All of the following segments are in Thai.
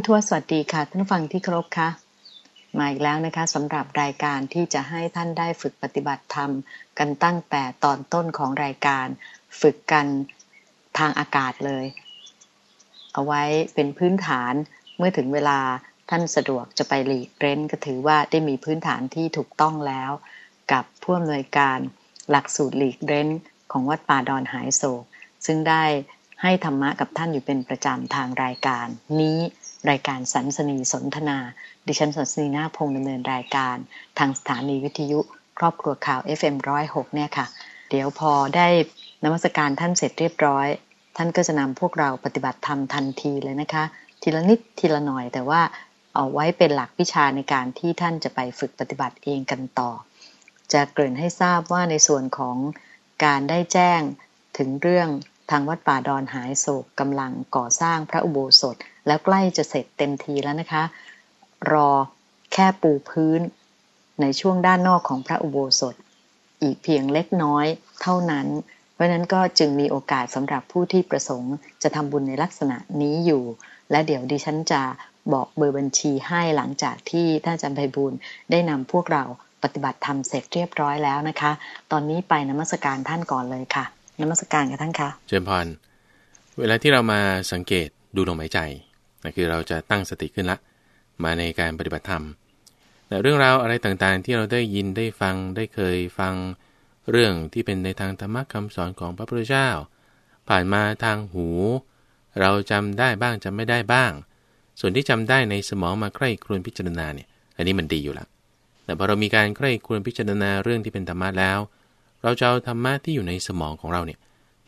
พุทธวสวัสดีค่ะท่านฟังที่เคารพค่ะมาอีกแล้วนะคะสำหรับรายการที่จะให้ท่านได้ฝึกปฏิบัติธรรม กันตั้งแต่ตอนต้นของรายการ ฝึกกันทางอากาศเลย เอาไว้เป็นพื้นฐานเมื่อถึงเวลาท่านสะดวกจะไปหลีกเร้นก็ถือว่าได้มีพื้นฐานที่ถูกต้องแล้ว กับผู้อำนวยการหลักสูตรหลีกเร้นของวัดป่าดอนหายโศก ซึ่งได้ให้ธรรมะกับท่านอยู่เป็นประจำทางรายการนี้ รายการสันสนีสนทนา ดิฉันสันสนีนาพงดำเนินรายการ ทางสถานีวิทยุ ครอบครัวข่าว FM106 เนี่ยค่ะ เดี๋ยวพอได้นมัสการท่านเสร็จเรียบร้อย ท่านก็จะนำพวกเราปฏิบัติธรรมทันทีเลยนะคะ ทีละนิดทีละหน่อย แต่ว่าเอาไว้เป็นหลักวิชาในการที่ท่านจะไปฝึกปฏิบัติเองกันต่อ จะเกริ่นให้ทราบว่าในส่วนของการได้แจ้งถึงเรื่องทางวัดป่าดอนหายโศกกำลังก่อสร้างพระอุโบสถ แล้วใกล้จะเสร็จเต็มทีแล้วนะคะ รอแค่ปูพื้น ในช่วงด้านนอกของพระอุโบสถ อีกเพียงเล็กน้อยเท่านั้น เพราะนั้นก็จึงมีโอกาสสำหรับผู้ที่ประสงค์ จะทำบุญในลักษณะนี้อยู่ และเดี๋ยวดิฉันจะบอกเบอร์บัญชีให้หลังจากที่ท่านอาจารย์ไพบูลได้นำพวกเราปฏิบัติธรรมเสร็จเรียบร้อยแล้วนะคะ ตอนนี้ไปนมัสการท่านก่อนเลยค่ะนมัสการกับท่านคะเจริญพร เวลาที่เรามาสังเกตดูลมหายใจ นะคือเราจะตั้งสติขึ้นละ มาในการปฏิบัติธรรมแต่เรื่องราวอะไรต่างๆ ที่เราได้ยินได้ฟังได้เคยฟังเรื่องที่เป็นในทางธรรมะคำสอนของพระพุทธเจ้า ผ่านมาทางหู เราจำได้บ้างจำไม่ได้บ้าง ส่วนที่จำได้ในสมองมาใกล้ครวนพิจารณาเนี่ยอันนี้มันดีอยู่ละแต่พอเรามีการใกล้ครวนพิจารณาเรื่องที่เป็นธรรมะแล้ว เราจะเอาธรรมะที่อยู่ในสมองของเราเนี่ย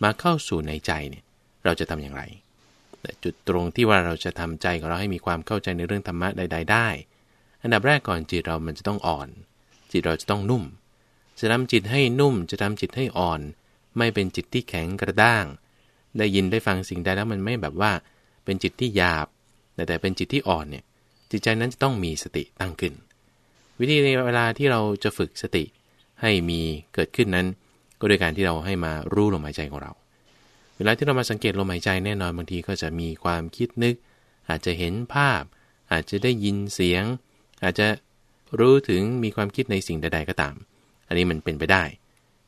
มาเข้าสู่ในใจเนี่ยเราจะทำอย่างไร จุดตรงที่ว่าเราจะทำใจของเราให้มีความเข้าใจในเรื่องธรรมะใด ๆ ได้ อันดับแรกก่อนจิตเรามันจะต้องอ่อน จิตเราจะต้องนุ่ม จะทำจิตให้นุ่ม จะทำจิตให้อ่อน ไม่เป็นจิตที่แข็งกระด้าง ได้ยินได้ฟังสิ่งใดแล้วมันไม่แบบว่าเป็นจิตที่หยาบ แต่แต่เป็นจิตที่อ่อนเนี่ย จิตใจนั้นจะต้องมีสติตั้งขึ้น วิธีในเวลาที่เราจะฝึกสติให้มีเกิดขึ้นนั้น ก็โดยการที่เราให้มารู้ลมหายใจของเรา เวลาที่เรามาสังเกตลมหายใจแน่นอนบางทีก็จะมีความคิดนึก อาจจะเห็นภาพ อาจจะได้ยินเสียง อาจจะรู้ถึงมีความคิดในสิ่งใด ๆ ก็ตาม อันนี้มันเป็นไปได้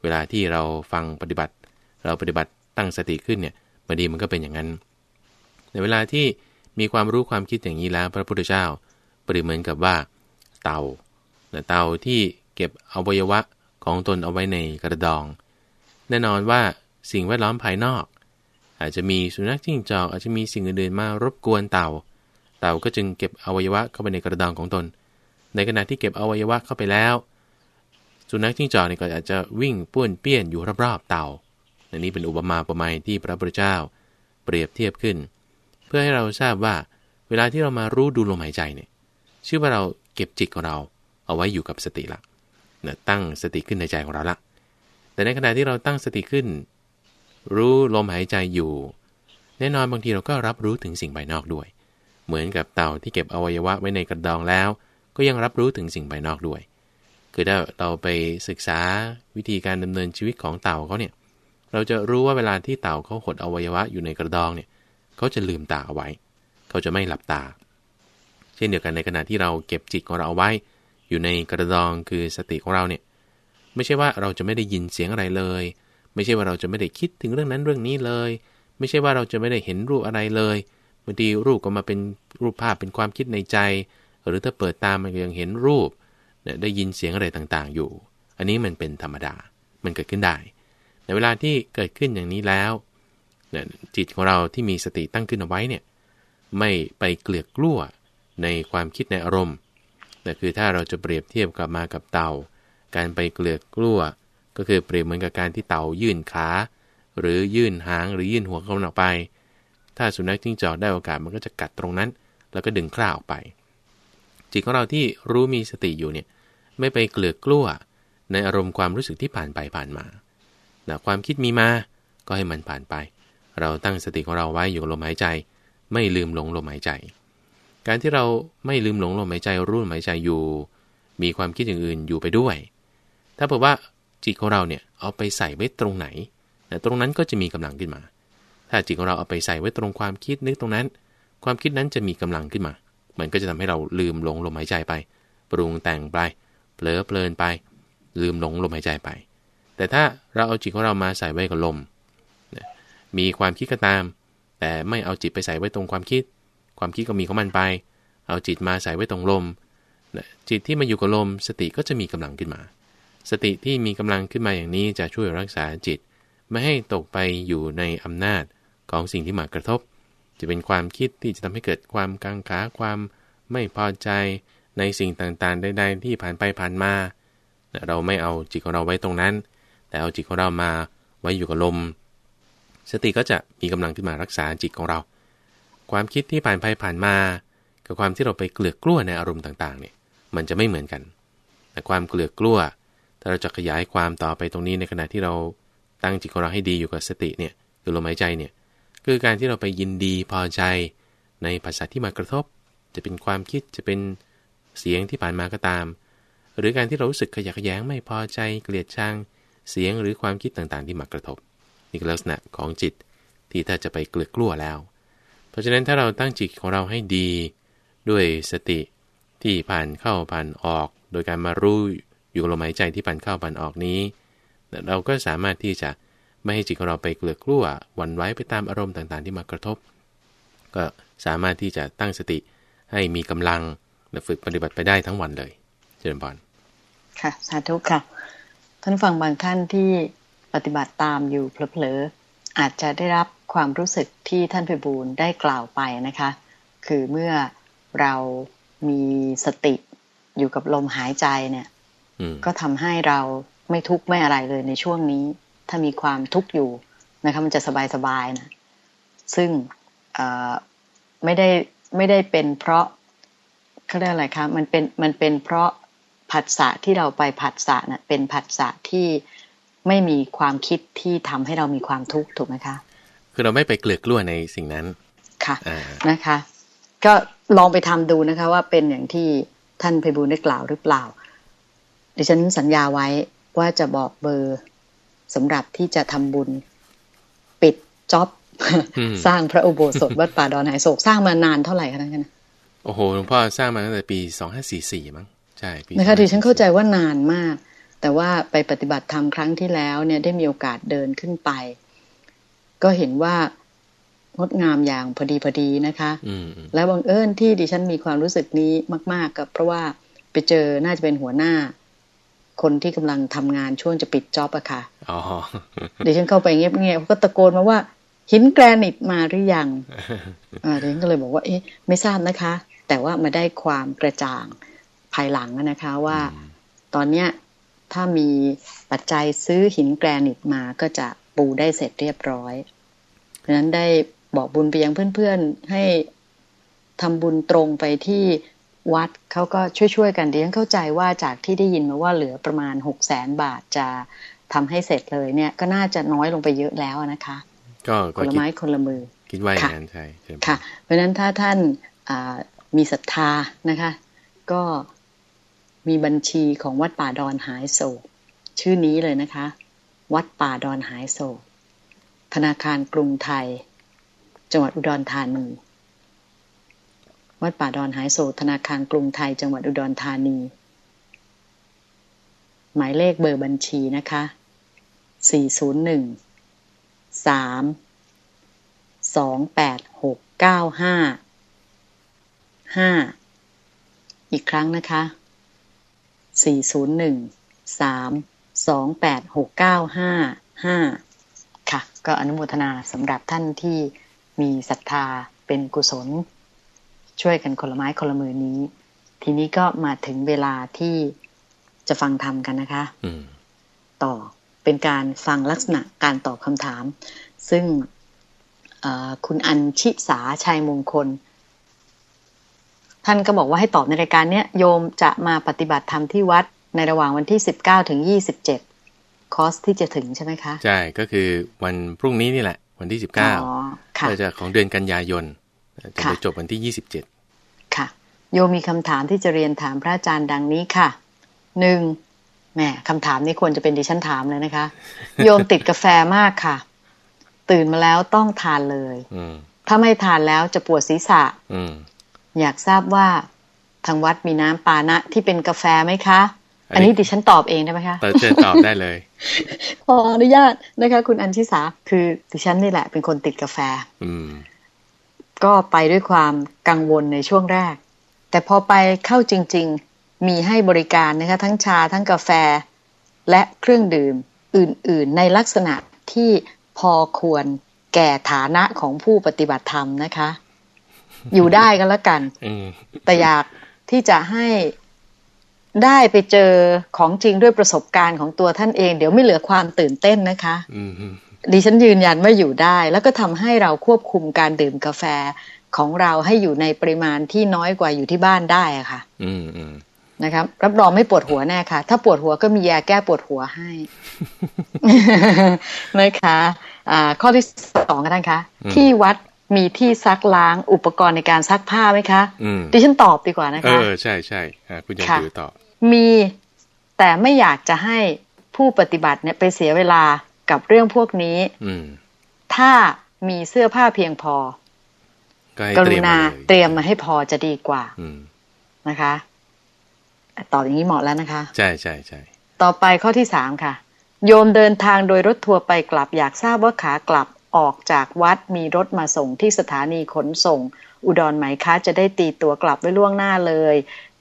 เวลาที่เราฟังปฏิบัติ เราปฏิบัติตั้งสติขึ้นเนี่ยบางทีมันก็เป็นอย่างนั้น ในเวลาที่มีความรู้ความคิดอย่างนี้แล้วพระพุทธเจ้าเปรียบเหมือนกับว่า เตาเตาที่เก็บอวัยวะของตนเอาไว้ในกระดอง แน่นอนว่าสิ่งแวดล้อมภายนอก อาจจะมีสุนัขจิ้งจอกอาจจะมีสิ่งอื่นๆมารบกวนเต่า เต่าก็จึงเก็บอวัยวะเข้าไปในกระดองของตน ในขณะที่เก็บอวัยวะเข้าไปแล้ว สุนัขจิ้งจอกนี่ก็อาจจะวิ่งป้วนเปี้ยนอยู่รอบๆเต่าอันนี้เป็นอุปมาประไมยที่พระพุทธเจ้า เปรียบเทียบขึ้น เพื่อให้เราทราบว่า เวลาที่เรามารู้ดูลมหายใจเนี่ยชื่อว่าเราเก็บจิตของเราเอาไว้อยู่กับสติละนะตั้งสติขึ้นในใจของเราละแต่ในขณะที่เราตั้งสติขึ้น รู้ลมหายใจอยู่ แน่นอนบางทีเราก็รับรู้ถึงสิ่งภายนอกด้วย เหมือนกับเต่าที่เก็บอวัยวะไว้ในกระดองแล้ว ก็ยังรับรู้ถึงสิ่งภายนอกด้วย คือถ้าเราไปศึกษาวิธีการดำเนินชีวิตของเต่าเขาเนี่ยเราจะรู้ว่าเวลาที่เต่าเขาหดอวัยวะอยู่ในกระดองเนี่ยเขาจะลืมตาเอาไว้ เขาจะไม่หลับตา เช่นเดียวกันในขณะที่เราเก็บจิตของเราเอาไว้ อยู่ในกระดองคือสติของเราเนี่ยไม่ใช่ว่าเราจะไม่ได้ยินเสียงอะไรเลย ไม่ใช่ว่าเราจะไม่ได้คิดถึงเรื่องนั้นเรื่องนี้เลย ไม่ใช่ว่าเราจะไม่ได้เห็นรูปอะไรเลยบางทีรูปก็มาเป็นรูปภาพเป็นความคิดในใจ หรือถ้าเปิดตามันก็ยังเห็นรูปได้ยินเสียงอะไรต่างๆ อยู่ อันนี้มันเป็นธรรมดา มันเกิดขึ้นได้ ในเวลาที่เกิดขึ้นอย่างนี้แล้วจิตของเราที่มีสติตั้งขึ้นเอาไว้เนี่ยไม่ไปเกลือกกลั้วในความคิดในอารมณ์แต่คือถ้าเราจะเปรียบเทียบกลับมากับเต่าการไปเกลือกกลั้ว ก็คือเปรียบเหมือนกับการที่เต่ายื่นขา หรือยื่นหางหรือยื่นหัวเข้าออกไป ถ้าสุนัขจิ้งจอกได้โอกาสมันก็จะกัดตรงนั้น แล้วก็ดึงคล้าออกไป จิตของเราที่รู้มีสติอยู่เนี่ยไม่ไปเกลือกกลั้วในอารมณ์ความรู้สึกที่ผ่านไปผ่านมานะความคิดมีมา ก็ให้มันผ่านไป เราตั้งสติของเราไว้อยู่กับลมหายใจ ไม่ลืมหลงลมหายใจ การที่เราไม่ลืมหลงลมหายใจรู้ลมหายใจอยู่ มีความคิดอย่างอื่นอยู่ไปด้วย ถ้าบอกว่า จิตของเราเนี่ยเอาไปใส่ไว้ตรงไหนตรงนั้นก็จะมีกำลังขึ้นมา ถ้าจิตของเราเอาไปใส่ไว้ตรงความคิดนึกตรงนั้น ความคิดนั้นจะมีกำลังขึ้นมา มันก็จะทำให้เราลืมหลงลมหายใจไป ปรุงแต่งไปเผลอเพลินไป ลืมหลงลมหายใจไป แต่ถ้าเราเอาจิตของเรามาใส่ไว้กับลม มีความคิดก็ตาม แต่ไม่เอาจิตไปใส่ไว้ตรงความคิด ความคิดก็มีของมันไป เอาจิตมาใส่ไว้ตรงลม จิตที่มาอยู่กับลมสติก็จะมีกำลังขึ้นมา สติที่มีกำลังขึ้นมาอย่างนี้จะช่วยรักษาจิต ไม่ให้ตกไปอยู่ในอำนาจของสิ่งที่มากระทบ จะเป็นความคิดที่จะทำให้เกิดความกังขาความไม่พอใจในสิ่งต่างๆใดๆที่ผ่านไปผ่านมา เราไม่เอาจิตของเราไว้ตรงนั้น แต่เอาจิตของเรามาไว้อยู่กับลม สติก็จะมีกำลังขึ้นมารักษาจิตของเรา ความคิดที่ผ่านไปผ่านมา กับความที่เราไปเกลือกกลั้วในอารมณ์ต่างๆเนี่ยมันจะไม่เหมือนกัน แต่ความเกลือกกลั้ว ถ้าเราจะขยายความต่อไปตรงนี้ในขณะที่เราตั้งจิตของเราให้ดีอยู่กับสติเนี่ยคือลมหายใจเนี่ยคือการที่เราไปยินดีพอใจ ในภาษาที่มากระทบ จะเป็นความคิดจะเป็นเสียงที่ผ่านมาก็ตาม หรือการที่เรารู้สึกขยะแขยงไม่พอใจเกลียดชังเสียงหรือความคิดต่างๆ ที่มากระทบนี่คือลักษณะของจิตที่ถ้าจะไปเกลือกลัวแล้ว เพราะฉะนั้นถ้าเราตั้งจิตของเราให้ดี ด้วยสติที่ผ่านเข้าผ่านออก โดยการมารู้ อยู่ลมหายใจที่ผ่นเข้าผ่นออกนี้ เราก็สามารถที่จะไม่ให้จิตของเราไปเกลือกลั้ววันไหวไปตามอารมณ์ต่างๆ ที่มากระทบ ก็สามารถที่จะตั้งสติให้มีกำลังฝึกปฏิบัติไปได้ทั้งวันเลย เจริญพรค่ะ สาธุค่ะ ท่านฟังบางท่านที่ปฏิบัติตามอยู่เผลอๆอาจจะได้รับความรู้สึกที่ท่านพิบูลได้กล่าวไปนะคะ คือเมื่อเรามีสติอยู่กับลมหายใจเนี่ย ก็ทำให้เราไม่ทุกข์ไม่อะไรเลยในช่วงนี้ ถ้ามีความทุกข์อยู่นะคะมันจะสบายๆนะซึ่งไม่ได้ไม่ได้เป็นเพราะเขาเรียกอะไรคะมันเป็นมันเป็นเพราะผัสสะที่เราไปผัสสะนะ่ะเป็นผัสสะที่ไม่มีความคิดที่ทำให้เรามีความทุกข์ถูกไหมคะ คือเราไม่ไปเกลือกล้วในสิ่งนั้นค่ะนะคะ ก็ลองไปทำดูนะคะว่าเป็นอย่างที่ท่านไพบูลได้กล่าวหรือเปล่า ดิฉันสัญญาไว้ว่าจะบอกเบอร์สำหรับที่จะทำบุญ ปิดจ็อบ สร้างพระอุโบสถวัดป่าดอนไหโศกสร้างมานานเท่าไหร่คะท่านโอ้โหหลวงพ่อสร้างมาตั้งแต่ปีสองห้าสี่สี่มั้งใช่นะคะที่ฉันเข้าใจว่านานมาก แต่ว่าไปปฏิบัติธรรมครั้งที่แล้วเนี่ยได้มีโอกาสเดินขึ้นไป ก็เห็นว่างดงามอย่างพอดีพอดีนะคะแล้วบังเอิญที่ดิฉันมีความรู้สึกนี้มาก ๆ กับเพราะว่าไปเจอน่าจะเป็นหัวหน้า คนที่กำลังทำงานช่วงจะปิดจ็อบอะค่ะดิฉันเข้าไปเงียบๆก็ตะโกนมาว่า หินแกรนิตมาหรือยังอ่าดิฉันก็เลยบอกว่าเอ๊ะไม่ทราบนะคะ แต่ว่ามาได้ความกระจ่างภายหลังนะคะว่า ตอนเนี้ยถ้ามีปัจจัยซื้อหินแกรนิตมาก็จะปูได้เสร็จเรียบร้อยเพราะนั้นได้บอกบุญไปยังเพื่อนๆให้ทำบุญตรงไปที่ วัดเขาก็ช่วยๆกันดิฉันเข้าใจว่าจากที่ได้ยินมาว่าเหลือประมาณหกแสนบาทจะทำให้เสร็จเลยเนี่ยก็น่าจะน้อยลงไปเยอะแล้วนะคะ ก็คนละไม้คนละมือ คิดว่าอย่างนั้นใช่ค่ะ เพราะฉะนั้นถ้าท่านมีศรัทธานะคะ ก็มีบัญชีของวัดป่าดอนหายโศกชื่อนี้เลยนะคะ วัดป่าดอนหายโศกธนาคารกรุงไทย จังหวัดอุดรธานี วัดป่าดอนหายโศธนาคารกรุงไทย จังหวัดอุดรธานี หมายเลขเบอร์บัญชีนะคะ 401สามสองแปดหกเก้าห้าห้าอีกครั้งนะคะสี่ศูนย์หนึ่งสามสองแปดหกเก้าห้าห้าค่ะ ก็อนุโมทนาสำหรับท่านที่มีศรัทธาเป็นกุศล ช่วยกันคนละไม้คนละมือนี้ ทีนี้ก็มาถึงเวลาที่จะฟังธรรมกันนะคะต่อเป็นการฟังลักษณะการตอบคำถาม ซึ่งคุณอัญชิสาชัยมงคล ท่านก็บอกว่าให้ตอบในรายการเนี้ยโยมจะมาปฏิบัติธรรมที่วัดในระหว่างวันที่สิบเก้าถึงยี่สิบเจ็ดคอร์สที่จะถึงใช่ไหมคะ ใช่ ก็คือวันพรุ่งนี้นี่แหละ วันที่สิบเก้าก็จะของเดือนกันยายนจะไปจบวันที่ยี่สิบเจ็ดค่ะ โยมมีคำถามที่จะเรียนถามพระอาจารย์ดังนี้ค่ะหนึ่งแม่คำถามนี้ควรจะเป็นดิฉันถามเลยนะคะ โยมติดกาแฟมากค่ะ ตื่นมาแล้วต้องทานเลยทถ้าไม่ทานแล้วจะปวดศีรษะอืมอยากทราบว่าทางวัดมีน้ำปานะที่เป็นกาแฟไหมคะ อัอันนนี้นี้ดิฉันตอบเองได้ไหมคะเติเชิญตอบได้เลย ขออนุญาตนะคะ คุณอัญชิสาคือดิฉันนี่แหละเป็นคนติดกาแฟอืมก็ไปด้วยความกังวลในช่วงแรก แต่พอไปเข้าจริง ๆ มีให้บริการนะคะทั้งชาทั้งกาแฟ และเครื่องดื่มอื่น ๆ ในลักษณะที่พอควรแก่ฐานะของผู้ปฏิบัติธรรมนะคะ อยู่ได้ก็แล้วกันอืมแต่อยากที่จะให้ได้ไปเจอของจริงด้วยประสบการณ์ของตัวท่านเอง เดี๋ยวไม่เหลือความตื่นเต้นนะคะอืมอืมดิฉันยืนยันว่าอยู่ได้ แล้วก็ทำให้เราควบคุมการดื่มกาแฟ ของเราให้อยู่ในปริมาณที่น้อยกว่าอยู่ที่บ้านได้อะค่ะ อืมอืมนะครับรับรองไม่ปวดหัวแน่ค่ะ ถ้าปวดหัวก็มียาแก้ปวดหัวให้นะคะอ่าข้อที่สองค่ะท่านคะ ที่วัดมีที่ซักล้างอุปกรณ์ในการซักผ้าไหมคะอืมดิฉันตอบดีกว่านะเอคะอใช่ใช่อ่าคุณยังค่ะถือตอบมีแต่ไม่อยากจะให้ผู้ปฏิบัติเนี่ยไปเสียเวลากับเรื่องพวกนี้อืมถ้ามีเสื้อผ้าเพียงพอ ก็ให้กเตรีรุยมณามาเลยเตรียมมาให้พอจะดีกว่า อืมนะคะตอบอย่างนี้เหมาะแล้วนะคะ ใช่ใช่ใช่ต่อไปข้อที่สามค่ะ โยมเดินทางโดยรถทัวร์ไปกลับ อยากทราบว่าขากลับออกจากวัดมีรถมาส่งที่สถานีขนส่ง อุดรไหมคะ จะได้ตีตัวกลับไว้ล่วงหน้าเลย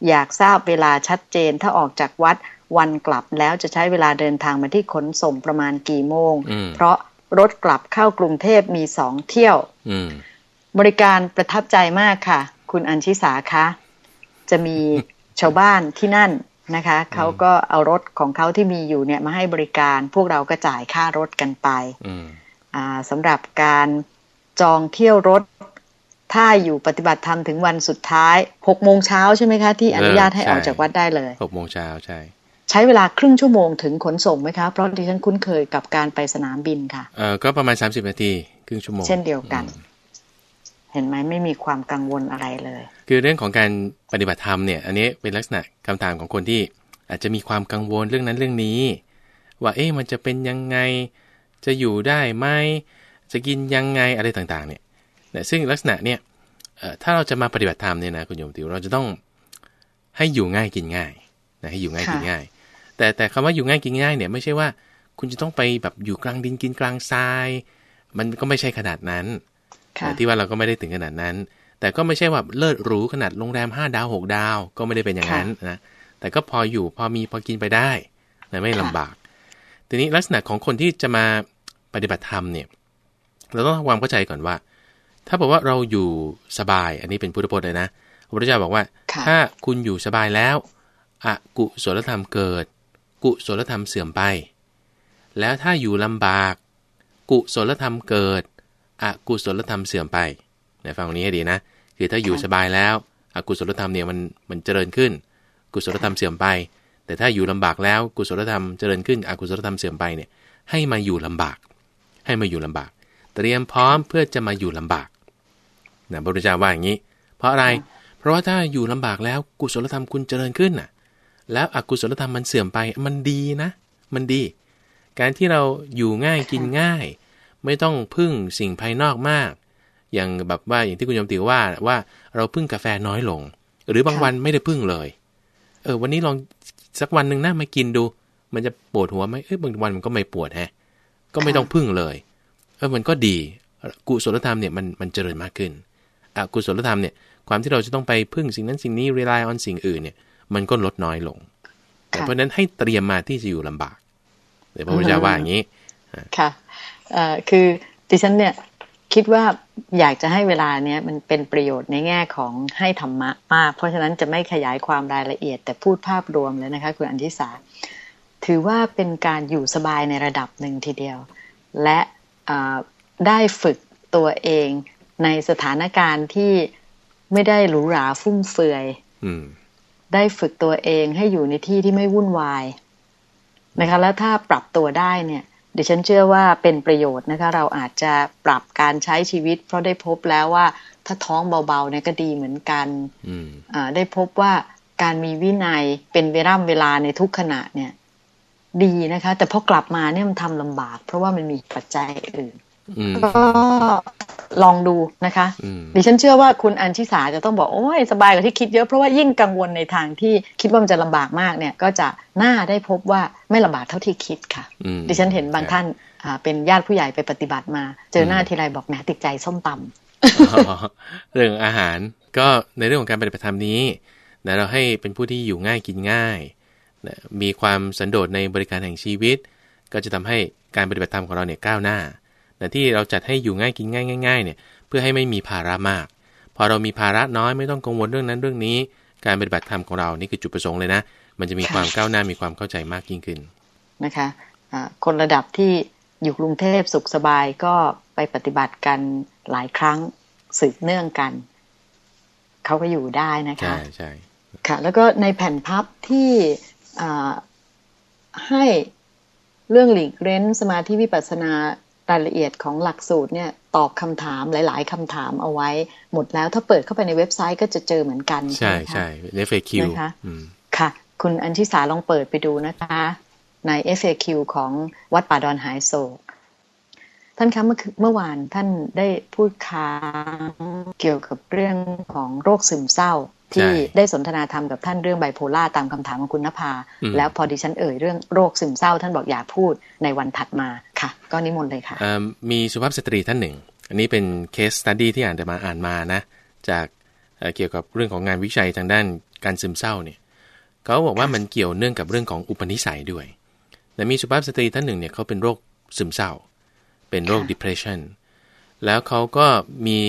อยากทราบเวลาชัดเจนถ้าออกจากวัดวันกลับแล้วจะใช้เวลาเดินทางมาที่ขนส่งประมาณกี่โมงอืมเพราะรถกลับเข้ากรุงเทพมีสองเที่ยวอืม บริการประทับใจมากค่ะ คุณอัญชิสาคะ จะมีชาวบ้านที่นั่นนะคะเขาก็เอารถของเขาที่มีอยู่เนี่ยมาให้บริการ พวกเราก็จ่ายค่ารถกันไปอืมอ่าสำหรับการจองเที่ยวรถ ถ้าอยู่ปฏิบัติธรรมถึงวันสุดท้ายหกโมงเช้าใช่ไหมคะ ที่อนุญาตให้ออกจากวัดได้เลยหกโมงเช้าใช่ ใช้เวลาครึ่งชั่วโมงถึงขนส่งไหมคะ เพราะดิฉันคุ้นเคยกับการไปสนามบินค่ะเออก็ประมาณ30นาทีครึ่งชั่วโมง เช่นเดียวกันอืม เห็นไหมไม่มีความกังวลอะไรเลย คือเรื่องของการปฏิบัติธรรมเนี่ย อันนี้เป็นลักษณะคำถามของคนที่อาจจะมีความกังวลเรื่องนั้นเรื่องนี้ ว่าเอ๊ะมันจะเป็นยังไงจะอยู่ได้ไหมจะกินยังไงอะไรต่างๆ เนี่ยนะซึ่งลักษณะเนี่ยถ้าเราจะมาปฏิบัติธรรมเนี่ยนะคุณโยมติวเราจะต้องให้อยู่ง่ายกินง่ายนะให้อยู่ง่ายกินง่าย แต่แต่คำว่าอยู่ง่ายกินง่ายเนี่ยไม่ใช่ว่าคุณจะต้องไปแบบอยู่กลางดินกินกลางทราย มันก็ไม่ใช่ขนาดนั้น ที่ว่าเราก็ไม่ได้ถึงขนาดนั้น แต่ก็ไม่ใช่ว่าเลิศหรูขนาดโรงแรม5ดาว6ดาว ก็ไม่ได้เป็นอย่างนั้นนะแต่ก็พออยู่พอมีพอกินไปได้นะไม่ลำบาก ทีนี้ลักษณะของคนที่จะมาปฏิบัติธรรมเนี่ย เราต้องทำความเข้าใจก่อนว่า ถ้าบอกว่าเราอยู่สบาย อันนี้เป็นพุทธพจน์เลยนะพระพุทธเจ้าบอกว่าค่ะถ้าคุณอยู่สบายแล้วอกุศลธรรมเกิด กุศลธรรมเสื่อมไป แล้วถ้าอยู่ลำบาก กุศลธรรมเกิด อกุศลธรรมเสื่อมไปนะฟังตรงนี้ให้ดีนะ คือถ้าอยู่สบายแล้วอกุศลธรรมเนี่ยมันมันเจริญขึ้น กุศลธรรมเสื่อมไป แต่ถ้าอยู่ลำบากแล้วกุศลธรรมเจริญขึ้นอกุศลธรรมเสื่อมไปเนี่ยให้มาอยู่ลำบาก ให้มาอยู่ลำบาก เตรียมพร้อมเพื่อจะมาอยู่ลำบากนะพระพุทธเจ้าว่าอย่างนี้ เพราะอะไร เพราะว่าถ้าอยู่ลำบากแล้วกุศลธรรมคุณเจริญขึ้นน่ะ แล้วอกุศลธรรมมันเสื่อมไปมันดีนะ มันดี การที่เราอยู่ง่ายกินง่าย ไม่ต้องพึ่งสิ่งภายนอกมาก อย่างแบบว่าอย่างที่คุณโยมติวว่าว่าเราพึ่งกาแฟน้อยลง หรือบางค่ะวันไม่ได้พึ่งเลย เออ วันนี้ลองสักวันหนึ่งนะมากินดู มันจะปวดหัวไหมเอ้ยบางวันมันก็ไม่ปวดแฮะ ก็ไม่ต้องพึ่งเลย เออมันก็ดี กุศลธรรมเนี่ยมันมันเจริญมากขึ้นอกุศลธรรมเนี่ยความที่เราจะต้องไปพึ่งสิ่งนั้นสิ่งนี้ rely on สิ่งอื่นเนี่ย มันก็ลดน้อยลงค่ะเพราะฉะนั้นให้เตรียมมาที่จะอยู่ลำบากเดี๋ยวพระพุทธเจ้าว่าอย่างนี้ค่ะเอ่อ คือดิฉันเนี่ยคิดว่าอยากจะให้เวลาเนี้ยมันเป็นประโยชน์ในแง่ของให้ธรรมะมาก เพราะฉะนั้นจะไม่ขยายความรายละเอียด แต่พูดภาพรวมเลยนะคะคุณอันทิสาถือว่าเป็นการอยู่สบายในระดับหนึ่งทีเดียว และเอ่อได้ฝึกตัวเองในสถานการณ์ที่ไม่ได้หรูหราฟุ่มเฟือยอืมได้ฝึกตัวเองให้อยู่ในที่ที่ไม่วุ่นวายนะคะแล้วถ้าปรับตัวได้เนี่ย ดิฉันเชื่อว่าเป็นประโยชน์นะคะ เราอาจจะปรับการใช้ชีวิต เพราะได้พบแล้วว่าถ้าท้องเบาๆเนี่ยก็ดีเหมือนกันอืมอ่าได้พบว่าการมีวินัยเป็นเวล่ำเวลาในทุกขณะเนี่ย ดีนะคะ แต่พอกลับมาเนี่ยมันทำลำบาก เพราะว่ามันมีปัจจัยอื่นอืม ก็ลองดูนะคะอืมดิฉันเชื่อว่าคุณอัญชิสาจะต้องบอกโอ้ยสบายกว่าที่คิดเยอะเพราะว่ายิ่งกังวลในทางที่คิดว่ามันจะลำบากมากเนี่ยก็จะน่าได้พบว่าไม่ลำบากเท่าที่คิดค่ะอืมดิฉันเห็นบางท่านอ่าเป็นญาติผู้ใหญ่ไปปฏิบัติมา เจอหน้าทีไรบอกแหมติดใจส้มตำอ๋อเรื่องอาหารก็ในเรื่องของการปฏิบัติธรรมนี้นะเราให้เป็นผู้ที่อยู่ง่ายกินง่ายนะมีความสันโดษในบริการแห่งชีวิต ก็จะทำให้การปฏิบัติธรรมของเราเนี่ยก้าวหน้า แต่ที่เราจัดให้อยู่ง่ายกินง่ายง่ายๆเนี่ยเพื่อให้ไม่มีภาระมาก พอเรามีภาระน้อยไม่ต้องกังวลเรื่องนั้นเรื่องนี้ การปฏิบัติธรรมของเรานี่คือจุดประสงค์เลยนะ มันจะมีค่ะความก้าวหน้ามีความเข้าใจมากยิ่งขึ้นนะคะอ่าคนระดับที่อยู่กรุงเทพสุขสบายก็ไปปฏิบัติกันหลายครั้งสืบเนื่องกันเขาก็อยู่ได้นะคะใช่ใช่ค่ะ แล้วก็ในแผ่นพับที่อ่าให้เรื่องหลีกเล้นสมาธิวิปัสสนา รายละเอียดของหลักสูตรเนี่ยตอบคำถามหลาย ๆคำถามเอาไว้ หมดแล้วถ้าเปิดเข้าไปในเว็บไซต์ก็จะเจอเหมือนกันใช่ไหมคะใช่ใน FAQ นะคะอืมค่ะ คุณอัญชิสาลองเปิดไปดูนะคะ ใน FAQ ของวัดป่าดอนหายโศก ท่านคะเมื่อคืนเมื่อวานท่านได้พูดค้างเกี่ยวกับเรื่องของโรคซึมเศร้า ดิฉันได้สนทนาธรรมกับท่านเรื่องไบโพล่าตามคำถามของคุณนภาอืมแล้วพอดิฉันเอ่ยเรื่องโรคซึมเศร้า ท่านบอกอย่าพูดในวันถัดมาค่ะ ก็นิมนต์เลยค่ะเอ่อมีสุภาพสตรีท่านหนึ่ง อันนี้เป็น case study ที่อ่านแต่มาอ่านมานะ จากเอ่อเกี่ยวกับเรื่องของงานวิจัยทางด้านการซึมเศร้าเนี่ยเขาบอกว่ามันเกี่ยวเนื่องกับเรื่องของอุปนิสัยด้วยแต่มีสุภาพสตรีท่านหนึ่งเนี่ยเขาเป็นโรคซึมเศร้า เป็นโรคค่ะ depression แล้วเขาก็มี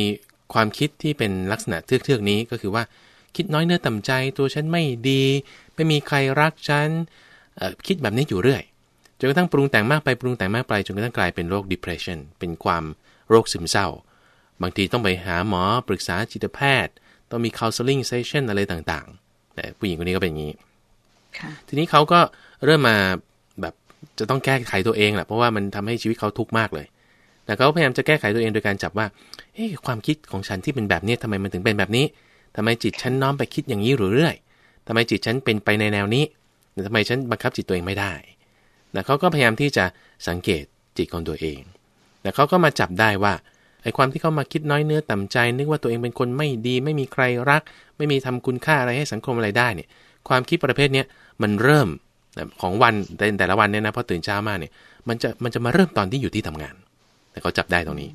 ความคิดที่เป็นลักษณะเทือกๆนี้ก็คือว่าคิดน้อยเนื้อต่ำใจตัวฉันไม่ดี ไม่มีใครรักฉันเอ่อคิดแบบนี้อยู่เรื่อยจนกระทั่งปรุงแต่งมากไปปรุงแต่งมากไปจนกระทั่งกลายเป็นโรค depression เป็นความโรคซึมเศร้า บางทีต้องไปหาหมอปรึกษาจิตแพทย์ ต้องมี counseling session อะไรต่างๆแต่ผู้หญิงคนนี้ก็เป็นอย่างนี้ค่ะทีนี้เขาก็เริ่มมาแบบจะต้องแก้ไขตัวเองแหละเพราะว่ามันทำให้ชีวิตเขาทุกข์มากเลย แต่เขาพยายามจะแก้ไขตัวเองโดยการจับว่าเฮ้ยความคิดของฉันที่เป็นแบบนี้ทำไมมันถึงเป็นแบบนี้ทำไมจิตฉันน้อมไปคิดอย่างนี้เรื่อยทำไมจิตฉันเป็นไปในแนวนี้แต่ทำไมฉันบังคับจิตตัวเองไม่ได้แต่เขาก็พยายามที่จะสังเกตจิตของตัวเอง แต่เขาก็มาจับได้ว่าไอ้ความที่เขามาคิดน้อยเนื้อต่ำใจ นึกว่าตัวเองเป็นคนไม่ดี ไม่มีใครรัก ไม่มีทำคุณค่าอะไรให้สังคมอะไรได้เนี่ย ความคิดประเภทเนี้ยมันเริ่มของวันแต่แต่ละวันเนี่ยนะพอตื่นเช้ามาเนี่ยมันจะมันจะมาเริ่มตอนที่อยู่ที่ทำงาน แต่เขาจับได้ตรงนี้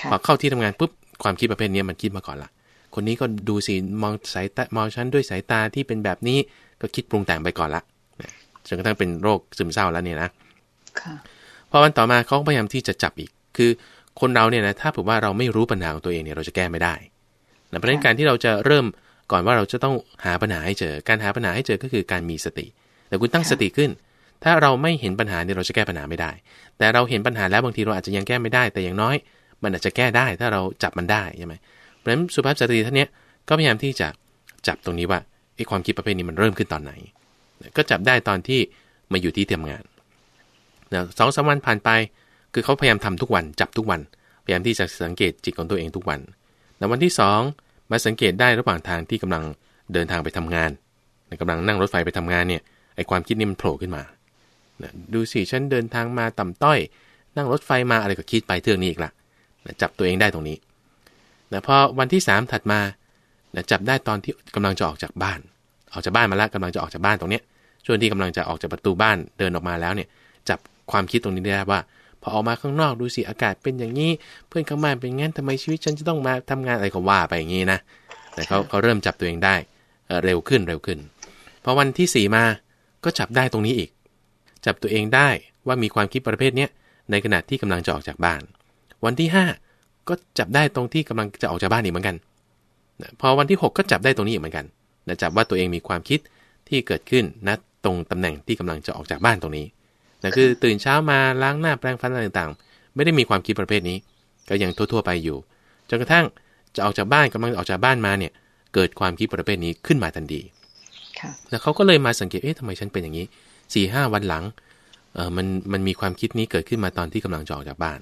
ค่ะพอเข้าที่ทำงานปุ๊บความคิดประเภทเนี้ยมันคิดมาก่อนละคนนี้ก็ดูสิมองสายตามองฉันด้วยสายตาที่เป็นแบบนี้ก็คิดปรุงแต่งไปก่อนละนะจนกระทั่งเป็นโรคซึมเศร้าแล้วเนี่ยนะค่ะพอวันต่อมาเขาก็พยายามที่จะจับอีก คือคนเราเนี่ยนะถ้าผมว่าเราไม่รู้ปัญหาของตัวเองเนี่ยเราจะแก้ไม่ได้นะเพราะฉะนั้นการที่เราจะเริ่มก่อนว่าเราจะต้องหาปัญหาให้เจอ การหาปัญหาให้เจอก็คือการมีสติ แต่คุณตั้งค่ะสติขึ้น ถ้าเราไม่เห็นปัญหาเนี่ยเราจะแก้ปัญหาไม่ได้ แต่เราเห็นปัญหาแล้วบางทีเราอาจจะยังแก้ไม่ได้ แต่อย่างน้อย มันอาจจะแก้ได้ถ้าเราจับมันได้ใช่ไหมเพราะฉะนั้นสุภาพสตรีท่านเนี้ยก็พยายามที่จะจับตรงนี้ว่าไอ้ความคิดประเภทนี้มันเริ่มขึ้นตอนไหน ก็จับได้ตอนที่มาอยู่ที่ทำงานสองสามวันผ่านไป คือเขาพยายามทำทุกวัน จับทุกวัน พยายามที่จะสังเกตจิตของตัวเองทุกวันแต่วันที่สองมาสังเกตได้ระหว่างทางที่กำลังเดินทางไปทำงานนะกำลังนั่งรถไฟไปทำงานเนี่ยไอความคิดนี่มันโผล่ขึ้นมา นะดูสิฉันเดินทางมาต่ำต้อย นั่งรถไฟมาอะไรก็คิดไปเทื่องนี้อีกละนะจับตัวเองได้ตรงนี้นะพอวันที่สามถัดมานะจับได้ตอนที่กำลังจะออกจากบ้าน ออกจากบ้านมาแล้วกำลังจะออกจากบ้านตรงเนี้ยช่วงที่กำลังจะออกจากประตูบ้านเดินออกมาแล้วเนี่ยจับความคิดตรงนี้ได้ว่า พอออกมาข้างนอกดูสิอากาศเป็นอย่างนี้ เพื่อนข้างบ้านเป็นงั้นทำไมชีวิตฉันจะต้องมาทำงานอะไรก็ว่าไปอย่างนี้นะแต่เขาเขาเริ่มจับตัวเองได้เเร็วขึ้นเร็วขึ้นพอวันที่สี่มาก็จับได้ตรงนี้อีก จับตัวเองได้ว่ามีความคิดประเภทเนี้ยในขณะที่กำลังจะออกจากบ้าน วันที่ห้าก็จับได้ตรงที่กำลังจะออกจากบ้านอีกเหมือนกันนะพอวันที่หกก็จับได้ตรงนี้อีกเหมือนกันนะจับว่าตัวเองมีความคิดที่เกิดขึ้นณตรงตำแหน่งที่กำลังจะออกจากบ้านตรงนี้นะคือตื่นเช้ามาล้างหน้าแปรงฟันอะไรต่างๆ ไม่ได้มีความคิดประเภทนี้ ก็ยังทั่วๆไปอยู่จนกระทั่งจะออกจากบ้านกำลังออกจากบ้านมาเนี่ยเกิดความคิดประเภทนี้ขึ้นมาทันทีค่ะแล้วเขาก็เลยมาสังเกตเอ๊ะทำไมฉันเป็นอย่างนี้ สี่ห้าวันหลังเออมันมันมีความคิดนี้เกิดขึ้นมาตอนที่กำลังจะออกจากบ้าน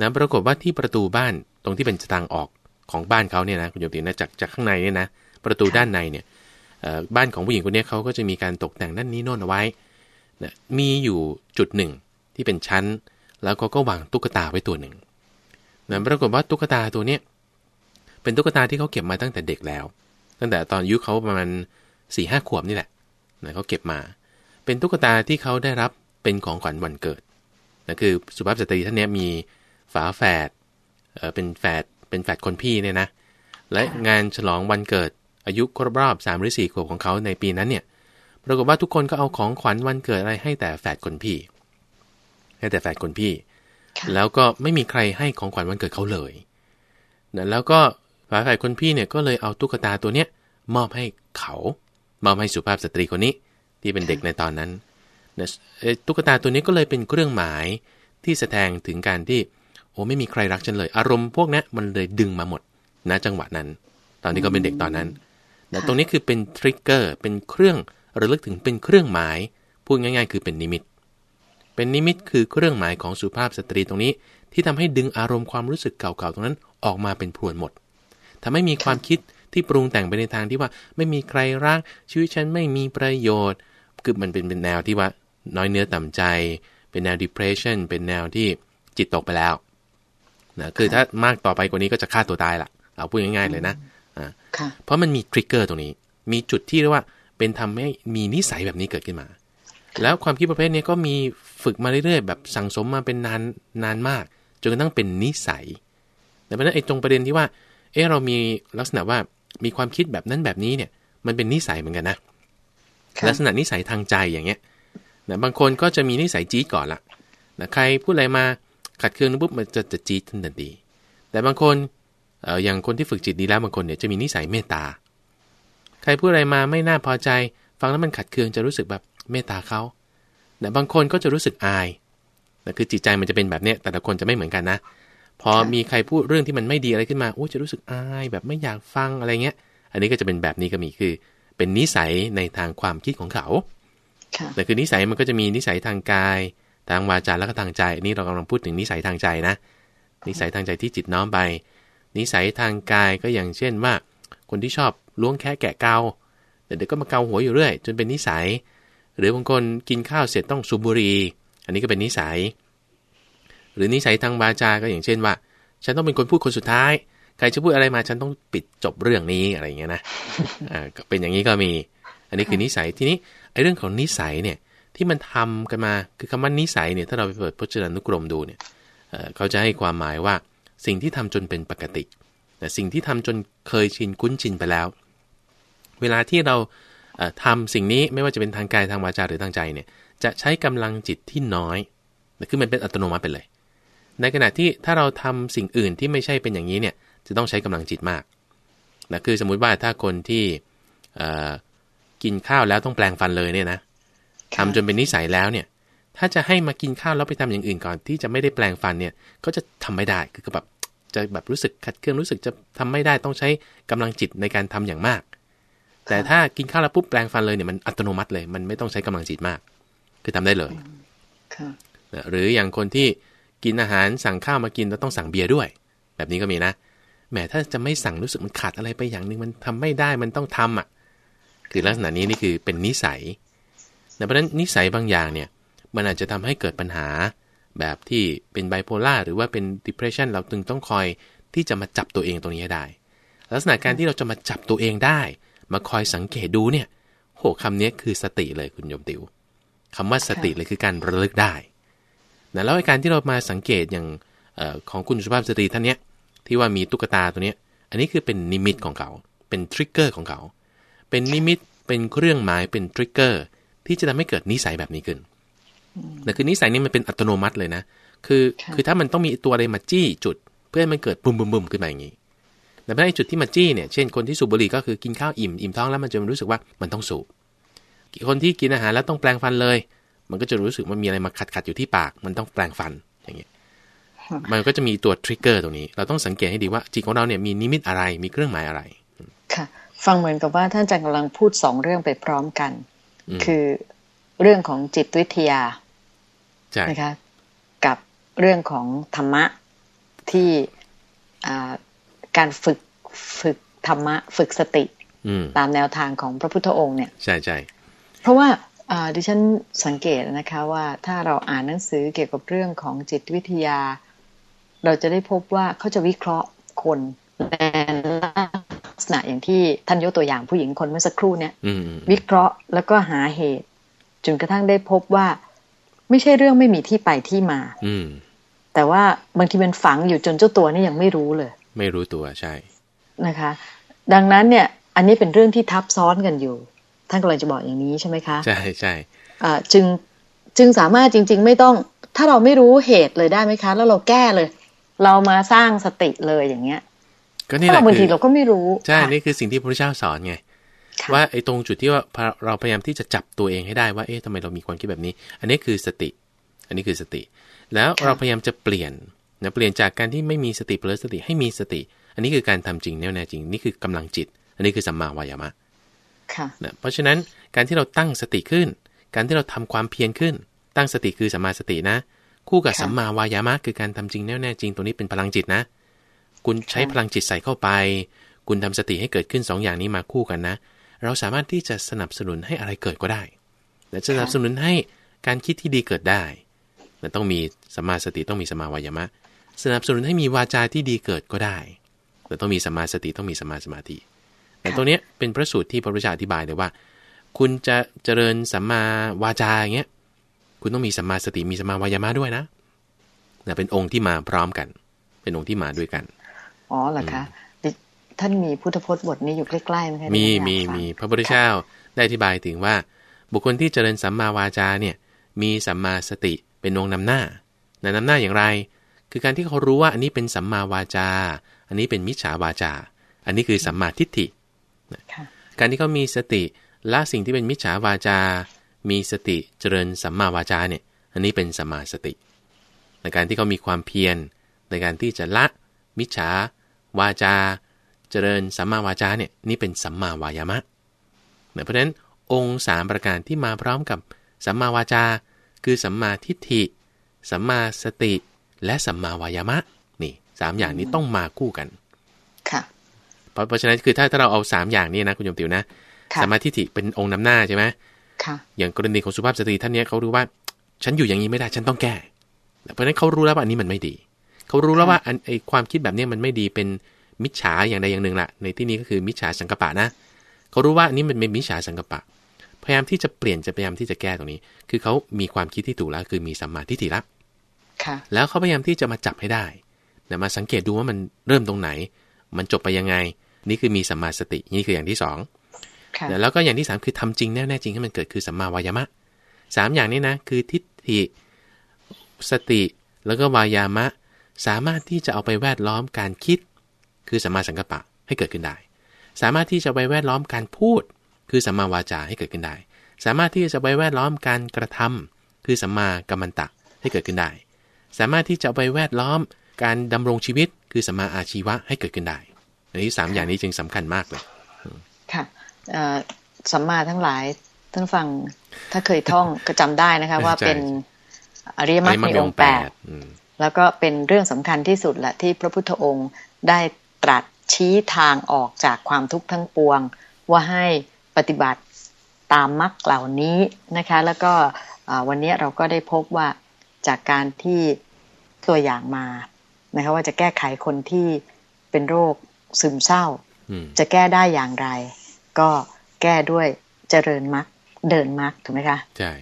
นะปรากฏว่าที่ประตูบ้านตรงที่เป็นทางออกของบ้านเขาเนี่ยนะคุณโยมตินะจากจากข้างในเนี่ยนะประตูด้านในเนี่ยบ้านของผู้หญิงคนนี้เขาก็จะมีการตกแต่งนั่นนี่โน่นเอาไว้นะมีอยู่จุดหนึ่งที่เป็นชั้น แล้วก็ก็วางตุ๊กตาไว้ตัวหนึ่งนะปรากฏว่าตุ๊กตาตัวเนี้ยเป็นตุ๊กตาที่เขาเก็บมาตั้งแต่เด็กแล้ว ตั้งแต่ตอนอายุเขาประมาณสี่ห้าขวบนี่แหละนะเขาเก็บมา เป็นตุ๊กตาที่เขาได้รับเป็นของขวัญวันเกิดนะคือสุภาพสตรีท่านนี้มีฝาแฝดเออเป็นแฝดเป็นแฝดคนพี่เนี่ยนะ และงานฉลองวันเกิดอายุครบรอบสามหรือสี่ขวบของเขาในปีนั้นเนี่ยปรากฏว่าทุกคนก็เอาของขวัญวันเกิดอะไรให้แต่แฝดคนพี่ ให้แต่แฝดคนพี่ แล้วก็ไม่มีใครให้ของขวัญวันเกิดเขาเลยนะแล้วก็ฝาแฝดคนพี่เนี่ยก็เลยเอาตุ๊กตาตัวเนี้ยมอบให้เขา มอบให้สุภาพสตรีคนนี้ ที่เป็นเด็กในตอนนั้นนะตุ๊กตาตัวนี้ก็เลยเป็นเครื่องหมายที่แสดงถึงการที่โอ้ไม่มีใครรักฉันเลย อารมณ์พวกนี้มันเลยดึงมาหมดณจังหวะนั้น ตอนที่เขาเป็นเด็กตอนนั้นนะตรงนี้คือเป็นทริกเกอร์เป็นเครื่องระลึกถึงเป็นเครื่องหมายพูดง่าย ๆ คือเป็นนิมิต เป็นนิมิตคือเครื่องหมายของสุภาพสตรีตรงนี้ ที่ทำให้ดึงอารมณ์ความรู้สึกเก่าๆตรงนั้นออกมาเป็นพรวนหมดทำให้มีความคิดที่ปรุงแต่งไปในทางที่ว่าไม่มีใครรักชีวิตฉันไม่มีประโยชน์ คือมันเป็นเป็นแนวที่ว่าน้อยเนื้อต่ำใจ เป็นแนว depression เป็นแนวที่จิตตกไปแล้วนะคือถ้ามากต่อไปกว่านี้ก็จะฆ่าตัวตายละเอาพูดง่าย ๆ เลยนะอ่าเพราะมันมีทริกเกอร์ตรงนี้ มีจุดที่เรียกว่าเป็นทำให้มีนิสัยแบบนี้เกิดขึ้นมา แล้วความคิดประเภทนี้ก็มีฝึกมาเรื่อยๆ แบบสั่งสมมาเป็นนานนานมากจนกระทั่งเป็นนิสัยแต่เพราะนั้นไอ้ตรงประเด็นที่ว่า เออเรามีลักษณะว่ามีความคิดแบบนั้นแบบนี้เนี่ย มันเป็นนิสัยเหมือนกันนะ ลักษณะนิสัยทางใจอย่างเงี้ยนะบางคนก็จะมีนิสัยจี๊ดก่อนละนะใครพูดอะไรมาขัดเคืองปุ๊บมันจะจะจี๊ดทันทีแต่บางคนเอออย่างคนที่ฝึกจิตดีแล้วบางคนเนี่ยจะมีนิสัยเมตตา ใครพูดอะไรมาไม่น่าพอใจ ฟังแล้วมันขัดเคืองจะรู้สึกแบบเมตตาเขาแต่บางคนก็จะรู้สึกอายนะคือจิตใจมันจะเป็นแบบเนี้ยแต่ละคนจะไม่เหมือนกันนะ พอมีใครพูดเรื่องที่มันไม่ดีอะไรขึ้นมาโอ้จะรู้สึกอายแบบไม่อยากฟังอะไรเงี้ย อันนี้ก็จะเป็นแบบนี้ก็มีคือ เป็นนิสัยในทางความคิดของเขาแต่คือนิสัยมันก็จะมีนิสัยทางกาย ทางวาจาและก็ทางใจนี่เรากำลังพูดถึงนิสัยทางใจนะ นิสัยทางใจที่จิตน้อมไป นิสัยทางกายก็อย่างเช่นว่า คนที่ชอบล้วงแค่แกะเกาแต่เด็กก็มาเกาหัวอยู่เรื่อย จนเป็นนิสัย หรือบางคนกินข้าวเสร็จต้องสูบบุหรี่อันนี้ก็เป็นนิสัย หรือนิสัยทางวาจาก็อย่างเช่นว่า ฉันต้องเป็นคนพูดคนสุดท้ายใครจะพูดอะไรมาฉันต้องปิดจบเรื่องนี้อะไรอย่างเงี้ยนะอ่าเป็นอย่างนี้ก็มี อันนี้คือนิสัยทีนี้ไอ้เรื่องของนิสัยเนี่ยที่มันทำกันมาคือคำว่านิสัยเนี่ยถ้าเราไปเปิดพจนานุกรมดูเนี่ยเขาจะให้ความหมายว่าสิ่งที่ทำจนเป็นปกติแต่สิ่งที่ทำจนเคยชินคุ้นชินไปแล้ว เวลาที่เราทำสิ่งนี้ไม่ว่าจะเป็นทางกายทางวาจาหรือทางใจเนี่ยจะใช้กำลังจิตที่น้อยคือมันเป็นอัตโนมัติไปเลย ในขณะที่ถ้าเราทำสิ่งอื่นที่ไม่ใช่เป็นอย่างนี้เนี่ย จะต้องใช้กำลังจิตมากนะคือสมมุติว่าถ้าคนที่กินข้าวแล้วต้องแปลงฟันเลยเนี่ยนะทำจนเป็นนิสัยแล้วเนี่ย ถ้าจะให้มากินข้าวแล้วไปทำอย่างอื่นก่อน ที่จะไม่ได้แปลงฟันเนี่ยก็จะทำไม่ได้คือแบบจะแบบรู้สึกขัดเคืองรู้สึกจะทำไม่ได้ต้องใช้กำลังจิตในการทำอย่างมาก แต่ถ้ากินข้าวแล้วปุ๊บแปลงฟันเลยเนี่ยมันอัตโนมัติเลย มันไม่ต้องใช้กำลังจิตมาก คือทำได้เลยหรืออย่างคนที่กินอาหารสั่งข้าวมากินแล้วต้องสั่งเบียร์ด้วย แบบนี้ก็มีนะ แหมถ้าจะไม่สั่งรู้สึกมันขาดอะไรไปอย่างหนึ่งมันทำไม่ได้มันต้องทำอะ คือลักษณะนี้นี่คือเป็นนิสัยเพราะฉะนั้นนิสัยบางอย่างเนี่ยมันอาจจะทำให้เกิดปัญหาแบบที่เป็นไบโพล่าหรือว่าเป็น depression เราจึงต้องคอยที่จะมาจับตัวเองตรงนี้ได้ ลักษณะการที่เราจะมาจับตัวเองได้ มาคอยสังเกตดูเนี่ยโหคำนี้คือสติเลยคุณโยมติวคำว่าสติเลยคือการระลึกได้นะแล้วการที่เรามาสังเกตอย่างของคุณสุภาพสตรีท่านเนี้ย ที่ว่ามีตุ๊กตาตัวเนี้ย อันนี้คือเป็นนิมิตของเขา เป็น trigger ของเขา เป็นนิมิต เป็นเครื่องหมาย เป็น triggerที่จะทำให้เกิดนิสัยแบบนี้ขึ้นแต่คือนิสัยนี้มันเป็นอัตโนมัติเลยนะ คือ คือถ้ามันต้องมีตัวอะไรมาจี้จุด เพื่อให้มันเกิดบุมบุมบุมขึ้นมาอย่างนี้ แต่ไม่ได้จุดที่มาจี้เนี่ย เช่นคนที่สูบบุหรี่ก็คือกินข้าวอิ่ม อิ่มท้องแล้วมันจะรู้สึกว่ามันต้องสูบ คนที่กินอาหารแล้วต้องแปรงฟันเลย มันก็จะรู้สึกมันมีอะไรมาขัดขัดอยู่ที่ปาก มันต้องแปรงฟันอย่างเงี้ย มันก็จะมีตัว trigger ตรงนี้ เราต้องสังเกตให้ดีว่าจิตของเราเนี่ยมีนิมิตอะไรมีเครื่องหมายอะไร ค่ะ ฟังเหมือนกับว่าท่านอาจารย์กำลังพูดสองเรื่องไปพร้อมกัน คือเรื่องของจิตวิทยานะคะกับเรื่องของธรรมะที่การฝึกฝึกธรรมะฝึกสติตามแนวทางของพระพุทธองค์เนี่ย ใช่ใช่เพราะว่าดิฉันสังเกตนะคะว่าถ้าเราอ่านหนังสือเกี่ยวกับเรื่องของจิตวิทยา เราจะได้พบว่าเขาจะวิเคราะห์คนในลักษณะอย่างที่ท่านยกตัวอย่างผู้หญิงคนเมื่อสักครู่เนี่ยอืมวิเคราะห์แล้วก็หาเหตุจนกระทั่งได้พบว่า ไม่ใช่เรื่องไม่มีที่ไปที่มา อืมแต่ว่าบางทีมันฝังอยู่จนเจ้าตัวนี่ยังไม่รู้เลย ไม่รู้ตัวใช่นะคะ ดังนั้นเนี่ย อันนี้เป็นเรื่องที่ทับซ้อนกันอยู่ ท่านกำลังจะบอกอย่างนี้ใช่ไหมคะ ใช่ใช่อ่าจึงจึงสามารถจริง ๆ ไม่ต้อง ถ้าเราไม่รู้เหตุเลยได้ไหมคะ แล้วเราแก้เลย เรามาสร้างสติเลยอย่างเงี้ย ก็นี่ถ้าแหละเราบางคืทีอเราก็ไม่รู้ ใช่ค่ะนี่คือสิ่งที่พระพุทธเจ้าสอนไงค่ะว่าไอ้ตรงจุดที่ว่าพอเราพยายามที่จะจับตัวเองให้ได้ว่า เอ๊ะทำไมเรามีความคิดแบบนี้ อันนี้คือสติ อันนี้คือสติ แล้วเราพยายามจะเปลี่ยนนะเปลี่ยนจากการที่ไม่มีสติเปลี่ยนสติให้มีสติ อันนี้คือการทำจริงแน่แน่จริง นี่คือกำลังจิต อันนี้คือสัมมาวายามะค่ะนะเพราะฉะนั้นการที่เราตั้งสติขึ้น การที่เราทำความเพียรขึ้น ตั้งสติคือสัมมาสตินะ คู่กับค่ะสัมมาวายามะคือการทำจริงแน่แน่จริงตัวนี้เป็นพลังจิตนะ คุณใช้ค่ะพลังจิตใส่เข้าไป คุณทำสติให้เกิดขึ้นสองอย่างนี้มาคู่กันนะ เราสามารถที่จะสนับสนุนให้อะไรเกิดก็ได้ และสนับสนุนให้การคิดที่ดีเกิดได้แต่ต้องมีสัมมาสติต้องมีสัมมาวายามะ สนับสนุนให้มีวาจาที่ดีเกิดก็ได้แต่ต้องมีสัมมาสติต้องมีสัมมาสมาธิแต่ตรงเนี้ยเป็นพระสูตรที่พระพุทธเจ้าอธิบายเลยว่า คุณจะเจริญสัมมาวาจาอย่างเงี้ย คุณต้องมีสัมมาสติมีสัมมาวายามะด้วยนะนะเป็นองค์ที่มาพร้อมกัน เป็นองค์ที่มาด้วยกัน อ๋อเหรอคะดิท่านมีพุทธพจน์บทนี้อยู่ใกล้ๆไหมคะมีดิฉันอยากมีฟังมีพระพุทธเจ้าได้อธิบายถึงว่า บุคคลที่เจริญสัมมาวาจาเนี่ย มีสัมมาสติเป็นองค์นำหน้านะนำหน้าอย่างไร คือการที่เขารู้ว่าอันนี้เป็นสัมมาวาจา อันนี้เป็นมิจฉาวาจา อันนี้คือสัมมาทิฏฐิค่ะการที่เขามีสติละสิ่งที่เป็นมิจฉาวาจา มีสติเจริญสัมมาวาจาเนี่ยอันนี้เป็นสัมมาสติ ในการที่เขามีความเพียรในการที่จะละมิจฉาวาจา เจริญสัมมาวาจาเนี่ยนี่เป็นสัมมาวายามะเนี่ยเพราะฉะนั้นองค์สามประการที่มาพร้อมกับสัมมาวาจา คือสัมมาทิฏฐิ สัมมาสติ และสัมมาวายามะนี่สามอย่างนี้ต้องมาคู่กันค่ะเพราะเพราะฉะนั้นคือถ้าถ้าเราเอาสามอย่างนี้นะคุณโยมติวนะค่ะสัมมาทิฏฐิเป็นองค์นำหน้าใช่ไหมค่ะ อย่างกรณีของสุภาพสตรีท่านเนี้ยเขารู้ว่า ฉันอยู่อย่างนี้ไม่ได้ฉันต้องแก้ เพราะฉะนั้นเขารู้แล้วว่าอันนี้มันไม่ดี เขารู้แล้วว่าอันไอความคิดแบบเนี้ยมันไม่ดีเป็นมิจฉาอย่างใดอย่างหนึ่งละในที่นี้ก็คือมิจฉาสังกปะนะ เขารู้ว่าอันนี้มันเป็นมิจฉาสังกปะ พยายามที่จะเปลี่ยนจะพยายามที่จะแก้ตรงนี้ คือเขามีความคิดที่ถูกแล้วคือมีสัมมาทิฏฐิละค่ะแล้วเขาพยายามที่จะมาจับให้ได้นะมาสังเกตดูว่ามันเริ่มตรงไหน มันจบไปยังไง นี่คือมีสัมมาสติ นี่คืออย่างที่สองค่ะนะ แล้วก็อย่างที่สามคือทำจริงแน่แน่จริงให้มันเกิดคือสัมมาวายามะสามอย่างนี้นะ คือทิฏฐิสติแล้วก็วายามะ สามารถที่จะเอาไปแวดล้อมการคิด คือสัมมาสังกัปปะให้เกิดขึ้นได้ สามารถที่จะไปแวดล้อมการพูด คือสัมมาวาจาให้เกิดขึ้นได้ สามารถที่จะไปแวดล้อมการกระทำคือสัมมากัมมันตะให้เกิดขึ้นได้ สามารถที่จะเอาไปแวดล้อมการดำรงชีวิต คือสัมมาอาชีวะให้เกิดขึ้นได้อันนี้สามอย่างนี้จึงสำคัญมากเลยค่ะเอ่อ สัมมาทั้งหลายท่านฟังถ้าเคยท่องก็จำได้นะคะ ว่าใช่เป็นอริยมรรคในองค์แปดอืมแล้วก็เป็นเรื่องสำคัญที่สุดแหละที่พระพุทธองค์ได้ตรัสชี้ทางออกจากความทุกข์ทั้งปวง ว่าให้ปฏิบัติตามมรรคเหล่านี้นะคะ แล้วก็อ่าวันนี้เราก็ได้พบว่าจากการที่ตัวอย่างมานะคะว่าจะแก้ไขคนที่เป็นโรคซึมเศร้าอืมจะแก้ได้อย่างไร ก็แก้ด้วยเจริญมรรคเดินมรรคถูกไหมคะใช่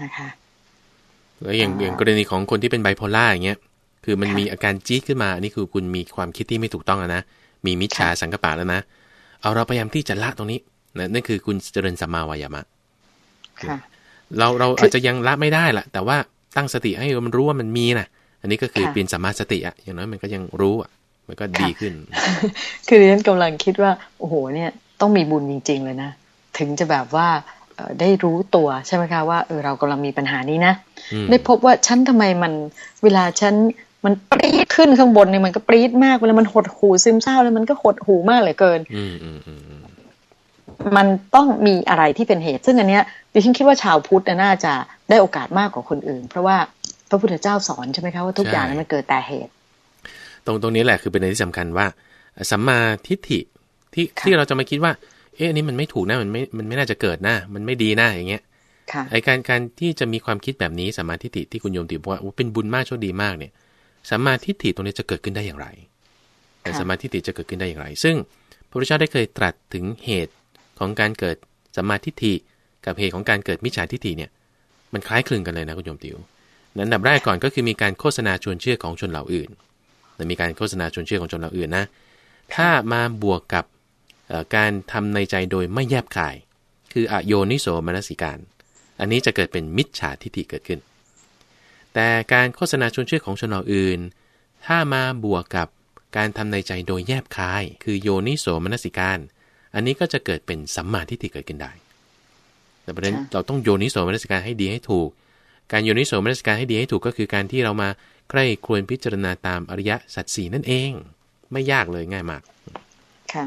นะคะแล้วอย่างอ่าอย่างกรณีของคนที่เป็นไบโพล่าอย่างเงี้ยคือมันค่ะมีอาการจี๊ดขึ้นมาอันนี้คือคุณมีความคิดที่ไม่ถูกต้องแล้วนะมีมิจฉาค่ะสังกปะแล้วนะเอาเราพยายามที่จะละตรงนี้นะนั่นคือคุณเจริญสัมมาวายามะค่ะเราเราคืออาจจะยังละไม่ได้ละแต่ว่าตั้งสติให้มันรู้ว่ามันมีนะอันนี้ก็คือค่ะเป็นสัมมาสติอะอย่างน้อยมันก็ยังรู้อะ มันก็ดีขึ้น คือดิฉันกำลังคิดว่า โอ้โห เนี่ย ต้องมีบุญจริง ๆ เลยนะ ถึงจะแบบว่าเอ่อได้รู้ตัวใช่ไหมคะว่าเออเรากำลังมีปัญหานี้นะอืมได้พบว่าฉันทำไมมัน เวลาฉันมันปรี๊ดขึ้นข้างบนเนี่ยมันก็ปรี๊ดมากเวลามันหดหูซึมเศร้าแล้วมันก็หดหูมากเหลือเกินอืมอืมอืมอืมมันต้องมีอะไรที่เป็นเหตุ ซึ่งอันเนี้ยดิฉันคิดว่าชาวพุทธน่าจะได้โอกาสมากกว่าคนอื่น เพราะว่าพระพุทธเจ้าสอนใช่ไหมคะว่าทุกอย่างนั้นมันเกิดแต่เหตุต รงตรงนี้แหละคือเป็นอะไรที่สำคัญว่าสัมมาทิฏฐิที่ค่ะที่เราจะมาคิดว่า เอ๊ะอันนี้มันไม่ถูกนะมันไม่มันไม่น่าจะเกิดนะมันไม่ดีนะอย่างเงี้ยค่ะไอการการที่จะมีความคิดแบบนี้สัมมาทิฏฐิที่คุณโยมติบอกว่าโอ้เป็นบุญมากโชคดีมากเนี่ยสัมมาทิฏฐิตรงนี้จะเกิดขึ้นได้อย่างไรแต่ค่ะสัมมาทิฏฐิจะเกิดขึ้นได้อย่างไร ซึ่งพระพุทธเจ้าได้เคยตรัสถึงเหตุของการเกิดสัมมาทิฏฐิกับเหตุของการเกิดมิจฉาทิฏฐิเนี่ย มันคล้ายคลึงกันเลยนะคุณโยมติวนั้นอันดับแรกก่อนก็คือมีการโฆษณาชวนเชื่อของชนเหล่าอื่น แต่มีการโฆษณาชวนเชื่อของชนเหล่าอื่นนะ ถ้ามาบวกกับเอ่อการทำในใจโดยไม่แยบคาย คืออโยนิโสมนสิการ อันนี้จะเกิดเป็นมิจฉาทิฏฐิเกิดขึ้น แต่การโฆษณาชวนเชื่อของชนเหล่าอื่น ถ้ามาบวกกับการทำในใจโดยแยบคาย คือโยนิโสมนสิการ อันนี้ก็จะเกิดเป็นสัมมาทิฏฐิเกิดขึ้นได้ แต่ประเด็นค่ะเราต้องโยนิโสมนสิการให้ดีให้ถูก การโยนิโสมนสิการให้ดีให้ถูกก็คือการที่เรามา ใกล้ควรพิจารณาตามอริยสัจสี่นั่นเอง ไม่ยากเลยง่ายมาก ค่ะ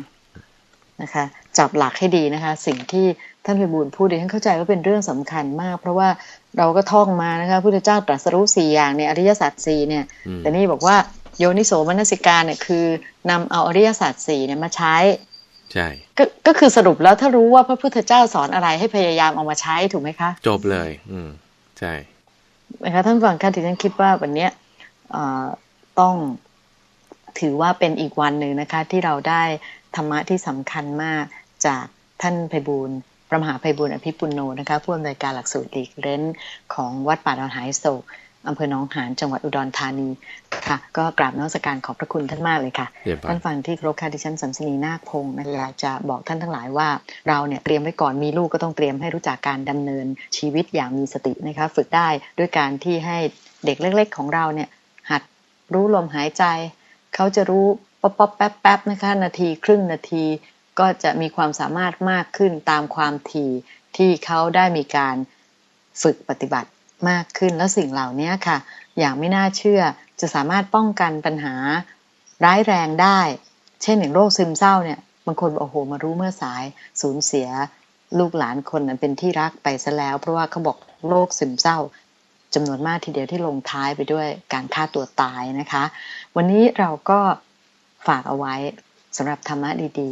นะคะจับหลักให้ดีนะคะ สิ่งที่ท่านพิบูลพูดดิฉันเข้าใจว่าเป็นเรื่องสำคัญมาก เพราะว่าเราก็ท่องมานะคะพุทธเจ้าตรัสรู้สี่อย่างเนี่ยอริยสัจสี่เนี่ยอืมแต่นี่บอกว่าโยนิโสมนสิการเนี่ยคือนำเอาอริยสัจสี่เนี่ยมาใช้ใช่ก็ก็คือสรุปแล้วถ้ารู้ว่าพระพุทธเจ้าสอนอะไรให้พยายามเอามาใช้ถูกไหมคะ จบเลย อืมใช่นะคะท่านฟังค่ะที่ฉันคิดว่าวันเนี้ยเอ่อ ต้องถือว่าเป็นอีกวันหนึ่งนะคะ ที่เราได้ธรรมะที่สำคัญมากจากท่านไพบูลย์พระมหาไพบูลย์อภิปุโนนะคะผู้อำนวยการหลักสูตรหลีกเร้นของวัดป่าดอนหายโศกอำเภอหนองหานจังหวัดอุดรธานีค่ะ ก็กราบนมัสการขอบพระคุณท่านมากเลยค่ะเรียบร้อท่ายนฟังที่เคารพค่ะดิฉันสัมสนีนาคพงศ์นะอยากจะบอกท่านทั้งหลายว่า เราเนี่ยเตรียมไว้ก่อนมีลูกก็ต้องเตรียมให้รู้จักการดำเนินชีวิตอย่างมีสตินะคะ ฝึกได้ด้วยการที่ให้เด็กเล็ก ๆ ของเราเนี่ยหัด รู้ลมหายใจ เขาจะรู้ป๊อปป๊อปแป๊บแป๊บนะคะ นาทีครึ่งนาทีก็จะมีความสามารถมากขึ้นตามความถี่ที่เขาได้มีการฝึกปฏิบัติมากขึ้นแล้วสิ่งเหล่านี้ค่ะ อย่างไม่น่าเชื่อจะสามารถป้องกันปัญหาร้ายแรงได้ เช่นอย่างโรคซึมเศร้าเนี่ยบางคนบอกโอ้โหมารู้เมื่อสายสูญเสียลูกหลานคนนั้นเป็นที่รักไปซะแล้ว เพราะว่าเขาบอกโรคซึมเศร้า จำนวนมากทีเดียวที่ลงท้ายไปด้วยการฆ่าตัวตายนะคะ วันนี้เราก็ฝากเอาไว้สำหรับธรรมะดี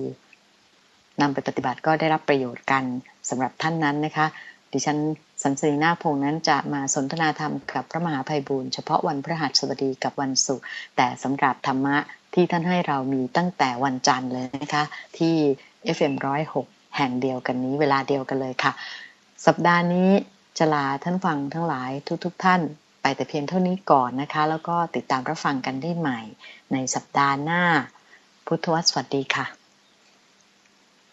ๆนำไปปฏิบัติก็ได้รับประโยชน์กันสำหรับท่านนั้นนะคะ ดิฉันสันสนีนาพงษ์นั้นจะมาสนทนาธรรมกับพระมหาภัยบูรณ์เฉพาะวันพฤหัสบดีกับวันศุกร์แต่สำหรับธรรมะที่ท่านให้เรามีตั้งแต่วันจันทร์เลยนะคะ ที่ FM106 แห่งเดียวกันนี้เวลาเดียวกันเลยค่ะ สัปดาห์นี้ จะลาท่านฟังทั้งหลายทุกๆทท่านไปแต่เพียงเท่านี้ก่อนนะคะ แล้วก็ติดตามรับฟังกันได้ใหม่ในสัปดาห์หน้า พุทธวสวัสดีค่ะ